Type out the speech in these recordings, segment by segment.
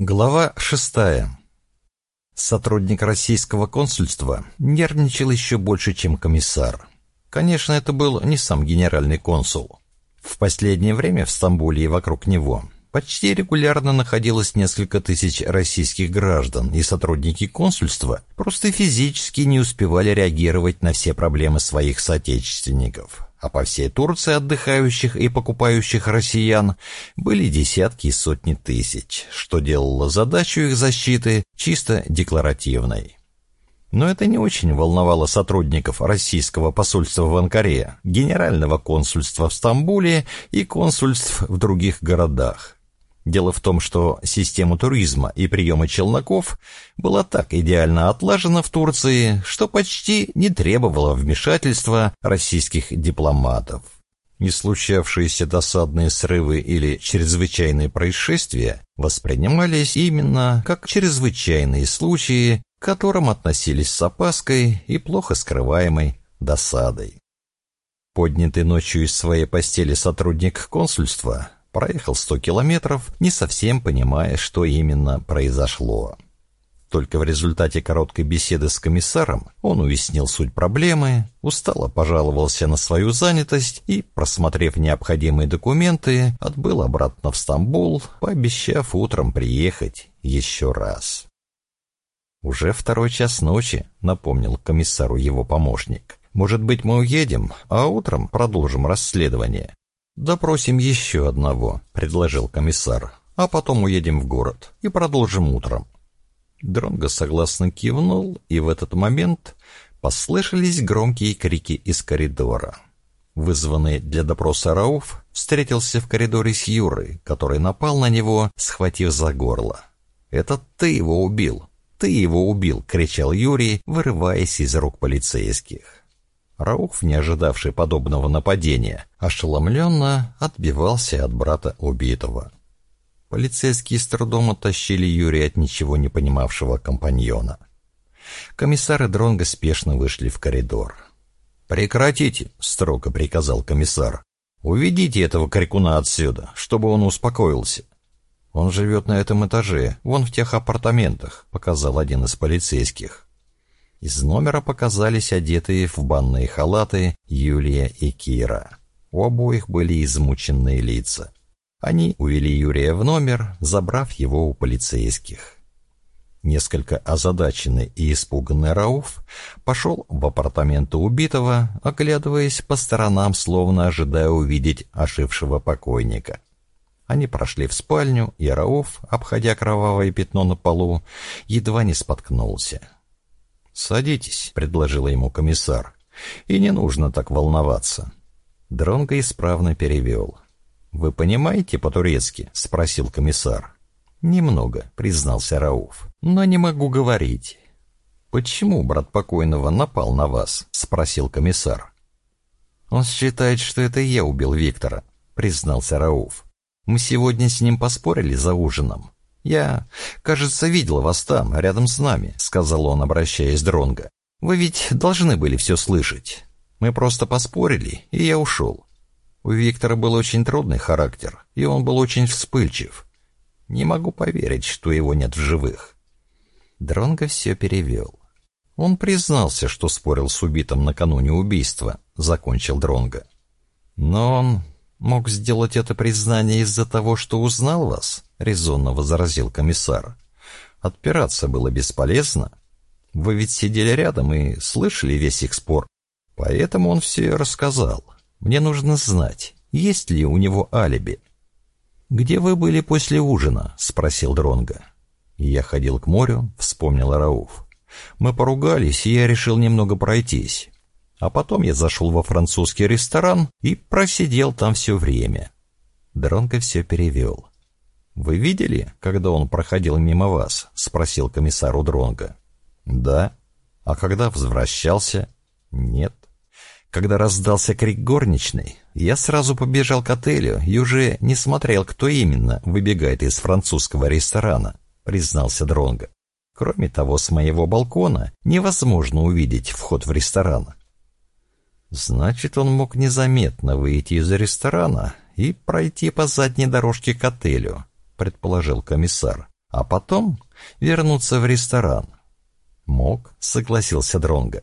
Глава шестая. Сотрудник российского консульства нервничал еще больше, чем комиссар. Конечно, это был не сам генеральный консул. В последнее время в Стамбуле и вокруг него почти регулярно находилось несколько тысяч российских граждан, и сотрудники консульства просто физически не успевали реагировать на все проблемы своих соотечественников а по всей Турции отдыхающих и покупающих россиян были десятки и сотни тысяч, что делало задачу их защиты чисто декларативной. Но это не очень волновало сотрудников российского посольства в Анкаре, генерального консульства в Стамбуле и консульств в других городах. Дело в том, что система туризма и приема челноков была так идеально отлажена в Турции, что почти не требовала вмешательства российских дипломатов. Не случавшиеся досадные срывы или чрезвычайные происшествия воспринимались именно как чрезвычайные случаи, к которым относились с опаской и плохо скрываемой досадой. Поднятый ночью из своей постели сотрудник консульства проехал сто километров, не совсем понимая, что именно произошло. Только в результате короткой беседы с комиссаром он уяснил суть проблемы, устало пожаловался на свою занятость и, просмотрев необходимые документы, отбыл обратно в Стамбул, пообещав утром приехать еще раз. «Уже второй час ночи», — напомнил комиссару его помощник. «Может быть, мы уедем, а утром продолжим расследование. «Допросим еще одного», — предложил комиссар, «а потом уедем в город и продолжим утром». Дронго согласно кивнул, и в этот момент послышались громкие крики из коридора. Вызванный для допроса Рауф встретился в коридоре с Юрой, который напал на него, схватив за горло. «Это ты его убил! Ты его убил!» — кричал Юрий, вырываясь из рук полицейских. Рауф, не ожидавший подобного нападения, ошеломленно отбивался от брата убитого. Полицейские с трудом оттащили Юрия от ничего не понимавшего компаньона. Комиссар и Дронго спешно вышли в коридор. «Прекратите!» — строго приказал комиссар. «Уведите этого крикуна отсюда, чтобы он успокоился». «Он живет на этом этаже, вон в тех апартаментах», — показал один из полицейских. Из номера показались одетые в банные халаты Юлия и Кира. У обоих были измученные лица. Они увели Юрия в номер, забрав его у полицейских. Несколько озадаченный и испуганный Рауф пошел в апартаменты убитого, оглядываясь по сторонам, словно ожидая увидеть ожившего покойника. Они прошли в спальню, и Рауф, обходя кровавое пятно на полу, едва не споткнулся. «Садитесь», — предложила ему комиссар. «И не нужно так волноваться». Дронго исправно перевел. «Вы понимаете по-турецки?» — спросил комиссар. «Немного», — признался Рауф. «Но не могу говорить». «Почему брат покойного напал на вас?» — спросил комиссар. «Он считает, что это я убил Виктора», — признался Рауф. «Мы сегодня с ним поспорили за ужином. «Я, кажется, видел вас там, рядом с нами», — сказал он, обращаясь к Дронго. «Вы ведь должны были все слышать. Мы просто поспорили, и я ушел. У Виктора был очень трудный характер, и он был очень вспыльчив. Не могу поверить, что его нет в живых». Дронго все перевел. Он признался, что спорил с убитым накануне убийства, закончил Дронго. Но он мог сделать это признание из-за того, что узнал вас?» — резонно возразил комиссар. «Отпираться было бесполезно. Вы ведь сидели рядом и слышали весь их спор. Поэтому он все рассказал. Мне нужно знать, есть ли у него алиби». «Где вы были после ужина?» — спросил Дронга. «Я ходил к морю», — вспомнил Рауф. «Мы поругались, и я решил немного пройтись. А потом я зашел во французский ресторан и просидел там все время. Дронко все перевел. «Вы видели, когда он проходил мимо вас?» — спросил комиссар у Дронга. «Да». «А когда возвращался?» «Нет». Когда раздался крик горничной, я сразу побежал к отелю и уже не смотрел, кто именно выбегает из французского ресторана, признался Дронго. Кроме того, с моего балкона невозможно увидеть вход в ресторан. Значит, он мог незаметно выйти из ресторана и пройти по задней дорожке к отелю, предположил комиссар. а потом вернуться в ресторан. Мог, согласился Дронга.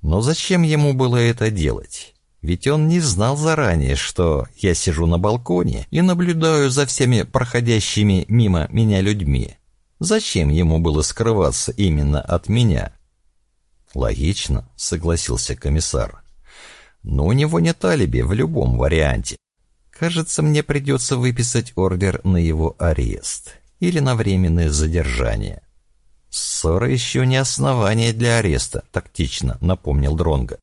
Но зачем ему было это делать? Ведь он не знал заранее, что я сижу на балконе и наблюдаю за всеми проходящими мимо меня людьми. Зачем ему было скрываться именно от меня? Логично, согласился комиссар. Но у него нет алиби в любом варианте. Кажется, мне придется выписать ордер на его арест или на временное задержание. Ссора еще не основание для ареста, тактично напомнил Дронга.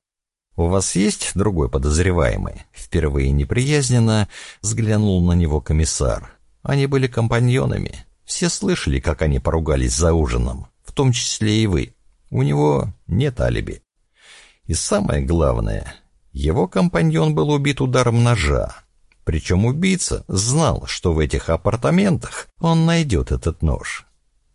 У вас есть другой подозреваемый? Впервые неприязненно взглянул на него комиссар. Они были компаньонами. Все слышали, как они поругались за ужином, в том числе и вы. У него нет алиби. И самое главное, его компаньон был убит ударом ножа. Причем убийца знал, что в этих апартаментах он найдет этот нож.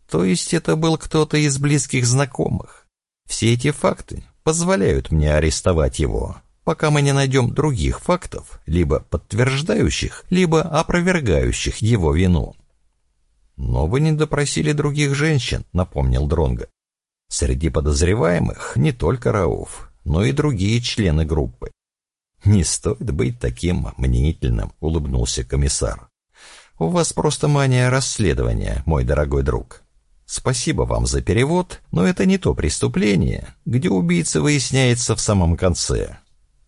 То есть это был кто-то из близких знакомых. Все эти факты позволяют мне арестовать его, пока мы не найдем других фактов, либо подтверждающих, либо опровергающих его вину. «Но вы не допросили других женщин», — напомнил Дронга. «Среди подозреваемых не только Рауф, но и другие члены группы». «Не стоит быть таким мнительным», — улыбнулся комиссар. «У вас просто мания расследования, мой дорогой друг. Спасибо вам за перевод, но это не то преступление, где убийца выясняется в самом конце.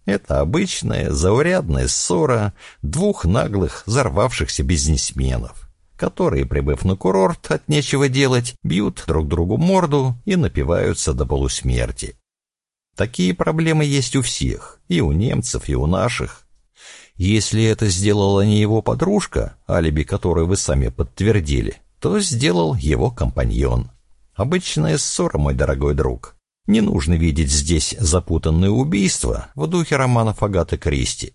Это обычная, заурядная ссора двух наглых, взорвавшихся бизнесменов которые, прибыв на курорт от нечего делать, бьют друг другу морду и напиваются до полусмерти. Такие проблемы есть у всех, и у немцев, и у наших. Если это сделала не его подружка, алиби которой вы сами подтвердили, то сделал его компаньон. Обычная ссора, мой дорогой друг. Не нужно видеть здесь запутанное убийство в духе романов Агаты Кристи.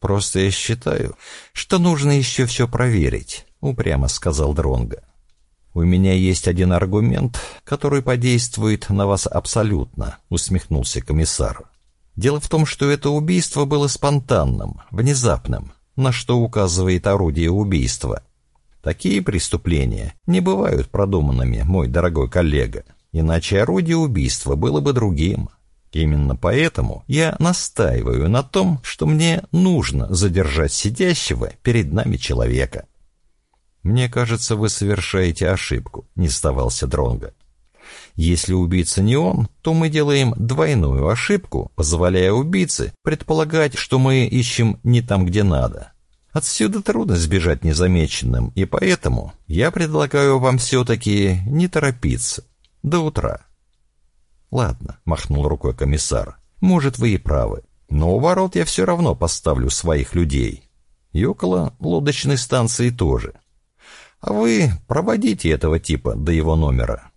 Просто я считаю, что нужно еще все проверить. — упрямо сказал Дронга. «У меня есть один аргумент, который подействует на вас абсолютно», — усмехнулся комиссар. «Дело в том, что это убийство было спонтанным, внезапным, на что указывает орудие убийства. Такие преступления не бывают продуманными, мой дорогой коллега, иначе орудие убийства было бы другим». Именно поэтому я настаиваю на том, что мне нужно задержать сидящего перед нами человека. «Мне кажется, вы совершаете ошибку», — не сдавался Дронга. «Если убийца не он, то мы делаем двойную ошибку, позволяя убийце предполагать, что мы ищем не там, где надо. Отсюда трудно сбежать незамеченным, и поэтому я предлагаю вам все-таки не торопиться. До утра». «Ладно», — махнул рукой комиссар, — «может, вы и правы, но у ворот я все равно поставлю своих людей. И около лодочной станции тоже». А вы проводите этого типа до его номера.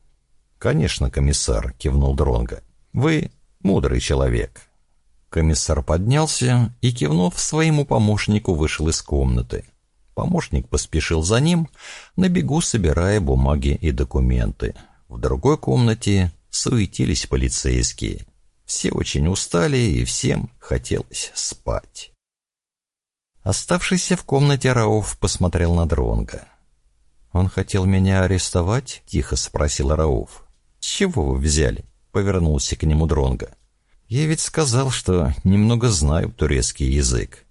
Конечно, комиссар, кивнул Дронга. Вы мудрый человек. Комиссар поднялся и, кивнув своему помощнику, вышел из комнаты. Помощник поспешил за ним, на бегу собирая бумаги и документы. В другой комнате суетились полицейские. Все очень устали и всем хотелось спать. Оставшийся в комнате Рауф посмотрел на Дронга. «Он хотел меня арестовать?» — тихо спросил Рауф. «С чего вы взяли?» — повернулся к нему Дронга. «Я ведь сказал, что немного знаю турецкий язык».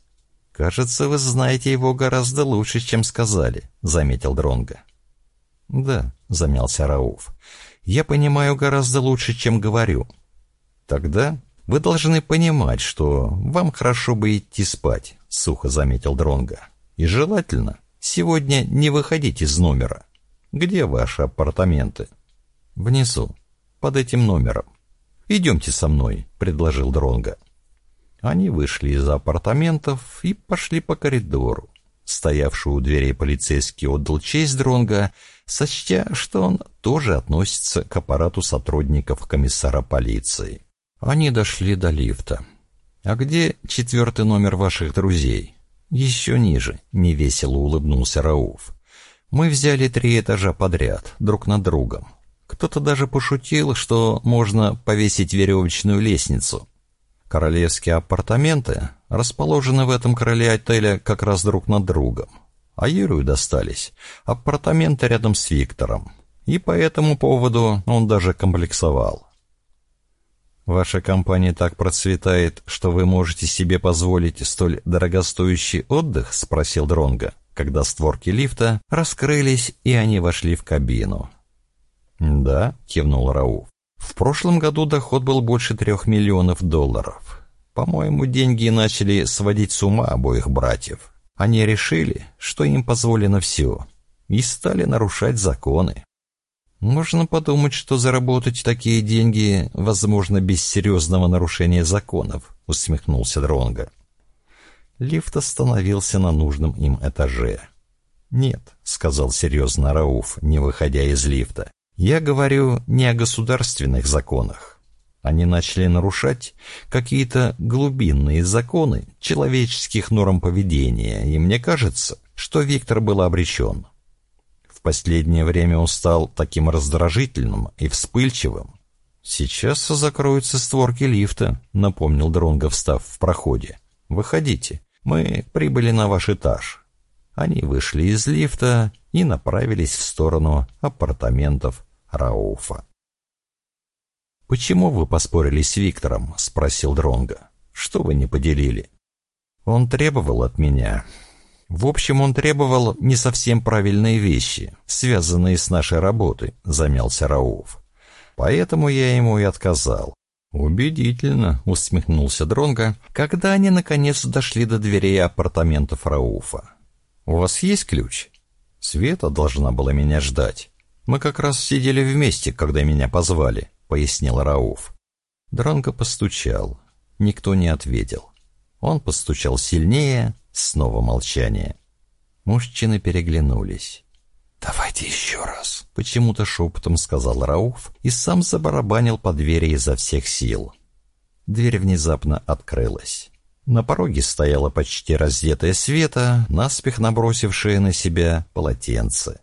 «Кажется, вы знаете его гораздо лучше, чем сказали», — заметил Дронга. «Да», — замялся Рауф. «Я понимаю гораздо лучше, чем говорю». «Тогда вы должны понимать, что вам хорошо бы идти спать», — сухо заметил Дронга. «И желательно Сегодня не выходить из номера. Где ваши апартаменты? Внизу, под этим номером. Идемте со мной, предложил Дронга. Они вышли из апартаментов и пошли по коридору. Стоявший у дверей полицейский отдал честь Дронга, сочтя, что он тоже относится к аппарату сотрудников комиссара полиции. Они дошли до лифта. «А где четвертый номер ваших друзей?» «Еще ниже», — невесело улыбнулся Рауф. «Мы взяли три этажа подряд, друг над другом. Кто-то даже пошутил, что можно повесить веревочную лестницу. Королевские апартаменты расположены в этом крыле отеля как раз друг над другом. а Юрию достались апартаменты рядом с Виктором. И по этому поводу он даже комплексовал. Ваша компания так процветает, что вы можете себе позволить столь дорогостоящий отдых, спросил Дронга, когда створки лифта раскрылись и они вошли в кабину. Да, кивнул Рауф. В прошлом году доход был больше трех миллионов долларов. По-моему, деньги начали сводить с ума обоих братьев. Они решили, что им позволено все, и стали нарушать законы. Можно подумать, что заработать такие деньги возможно без серьезного нарушения законов, усмехнулся Дронга. Лифт остановился на нужном им этаже. Нет, сказал серьезно Рауф, не выходя из лифта. Я говорю не о государственных законах. Они начали нарушать какие-то глубинные законы человеческих норм поведения, и мне кажется, что Виктор был обречен. В последнее время он стал таким раздражительным и вспыльчивым. «Сейчас закроются створки лифта», — напомнил Дронго, встав в проходе. «Выходите, мы прибыли на ваш этаж». Они вышли из лифта и направились в сторону апартаментов Рауфа. «Почему вы поспорили с Виктором?» — спросил Дронга. «Что вы не поделили?» «Он требовал от меня». «В общем, он требовал не совсем правильные вещи, связанные с нашей работой», — замялся Рауф. «Поэтому я ему и отказал». «Убедительно», — усмехнулся Дронга, когда они наконец дошли до дверей апартаментов Рауфа. «У вас есть ключ?» «Света должна была меня ждать. Мы как раз сидели вместе, когда меня позвали», пояснил Рауф. Дранго постучал. Никто не ответил. Он постучал сильнее, снова молчание. Мужчины переглянулись. «Давайте еще раз», — почему-то шепотом сказал Рауф и сам забарабанил по двери изо всех сил. Дверь внезапно открылась. На пороге стояла почти раздетая Света, наспех набросившая на себя полотенце.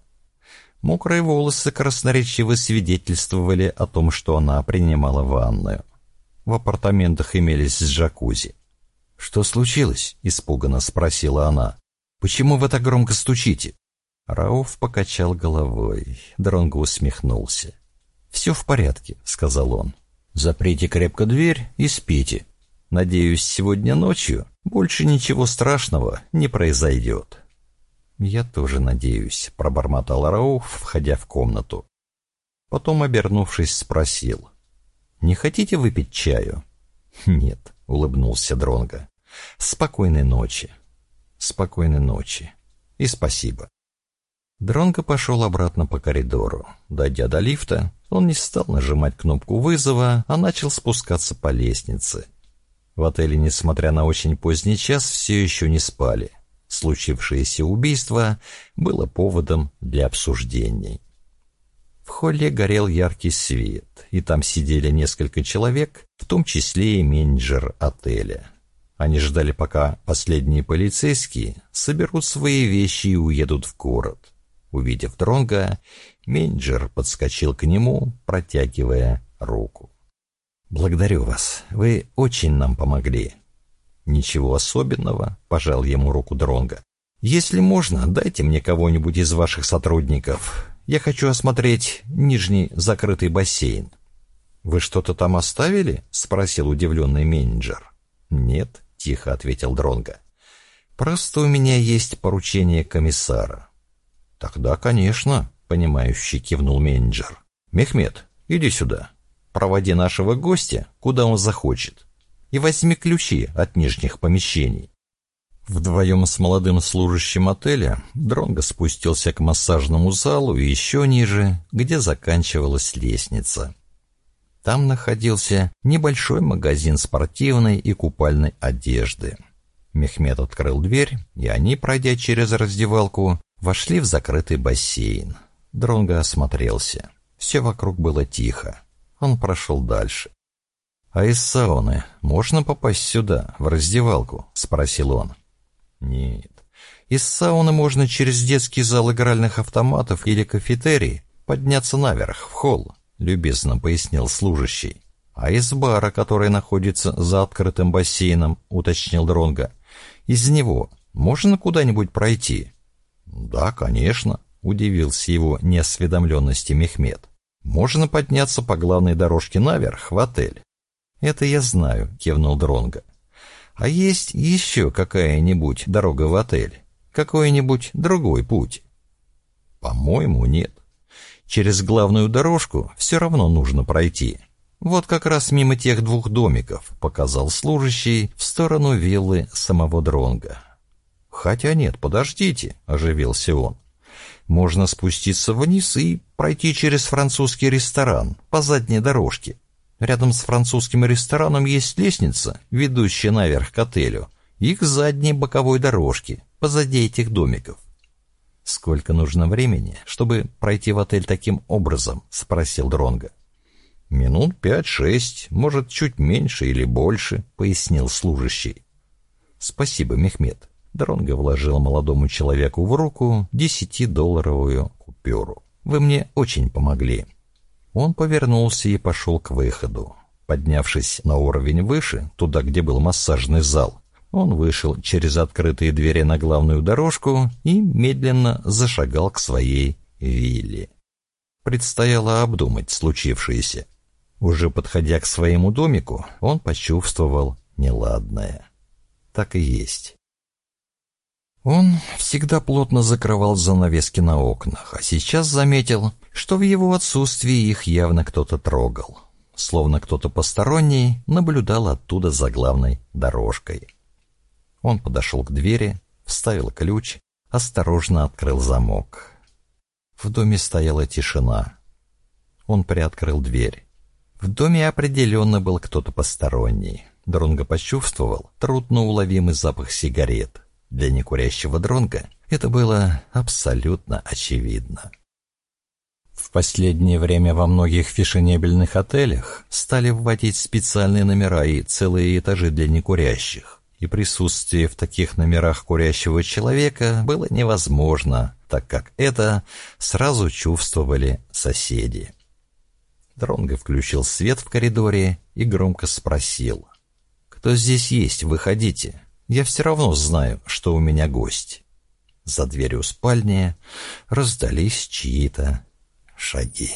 Мокрые волосы красноречиво свидетельствовали о том, что она принимала ванную. В апартаментах имелись джакузи. «Что случилось?» — испуганно спросила она. «Почему вы так громко стучите?» Рауф покачал головой. Дронго усмехнулся. «Все в порядке», — сказал он. «Заприте крепко дверь и спите. Надеюсь, сегодня ночью больше ничего страшного не произойдет». «Я тоже надеюсь», — пробормотал Рауф, входя в комнату. Потом, обернувшись, спросил. «Не хотите выпить чаю?» «Нет», — улыбнулся Дронго. «Спокойной ночи». «Спокойной ночи. И спасибо». Дронго пошел обратно по коридору. Дойдя до лифта, он не стал нажимать кнопку вызова, а начал спускаться по лестнице. В отеле, несмотря на очень поздний час, все еще не спали. Случившееся убийство было поводом для обсуждений. В холле горел яркий свет, и там сидели несколько человек, в том числе и менеджер отеля. Они ждали, пока последние полицейские соберут свои вещи и уедут в город. Увидев Дронга, менеджер подскочил к нему, протягивая руку. «Благодарю вас. Вы очень нам помогли. «Ничего особенного», — пожал ему руку Дронга. «Если можно, дайте мне кого-нибудь из ваших сотрудников. Я хочу осмотреть нижний закрытый бассейн». «Вы что-то там оставили?» — спросил удивленный менеджер. «Нет», — тихо ответил Дронга. «Просто у меня есть поручение комиссара». «Тогда, конечно», — понимающий кивнул менеджер. «Мехмед, иди сюда. Проводи нашего гостя, куда он захочет и возьми ключи от нижних помещений. Вдвоем с молодым служащим отеля Дронго спустился к массажному залу и еще ниже, где заканчивалась лестница. Там находился небольшой магазин спортивной и купальной одежды. Мехмед открыл дверь, и они, пройдя через раздевалку, вошли в закрытый бассейн. Дронго осмотрелся. Все вокруг было тихо. Он прошел дальше. «А из сауны можно попасть сюда, в раздевалку?» — спросил он. «Нет. Из сауны можно через детский зал игральных автоматов или кафетерий подняться наверх, в холл», — любезно пояснил служащий. «А из бара, который находится за открытым бассейном», — уточнил Дронга, — «из него можно куда-нибудь пройти?» Да, конечно, удивился его неосведомленности Мехмед. Можно подняться по главной дорожке наверх в отель. Это я знаю, кивнул Дронга. А есть еще какая-нибудь дорога в отель? Какой-нибудь другой путь? По-моему, нет. Через главную дорожку все равно нужно пройти. Вот как раз мимо тех двух домиков, показал служащий в сторону виллы самого Дронга. Хотя нет, подождите, оживился он. Можно спуститься вниз и пройти через французский ресторан по задней дорожке. Рядом с французским рестораном есть лестница, ведущая наверх к отелю, и к задней боковой дорожке, позади этих домиков. «Сколько нужно времени, чтобы пройти в отель таким образом?» — спросил Дронга. «Минут пять-шесть, может, чуть меньше или больше», — пояснил служащий. «Спасибо, Мехмед». Дронго вложил молодому человеку в руку десятидолларовую купюру. «Вы мне очень помогли». Он повернулся и пошел к выходу. Поднявшись на уровень выше, туда, где был массажный зал, он вышел через открытые двери на главную дорожку и медленно зашагал к своей вилле. Предстояло обдумать случившееся. Уже подходя к своему домику, он почувствовал неладное. Так и есть. Он всегда плотно закрывал занавески на окнах, а сейчас заметил, что в его отсутствии их явно кто-то трогал. Словно кто-то посторонний наблюдал оттуда за главной дорожкой. Он подошел к двери, вставил ключ, осторожно открыл замок. В доме стояла тишина. Он приоткрыл дверь. В доме определенно был кто-то посторонний. Дронго почувствовал трудноуловимый запах сигарет. Для некурящего Дронга это было абсолютно очевидно. В последнее время во многих фешенебельных отелях стали вводить специальные номера и целые этажи для некурящих, и присутствие в таких номерах курящего человека было невозможно, так как это сразу чувствовали соседи. Дронго включил свет в коридоре и громко спросил. «Кто здесь есть? Выходите. Я все равно знаю, что у меня гость». За дверью спальни раздались чьи-то шаги.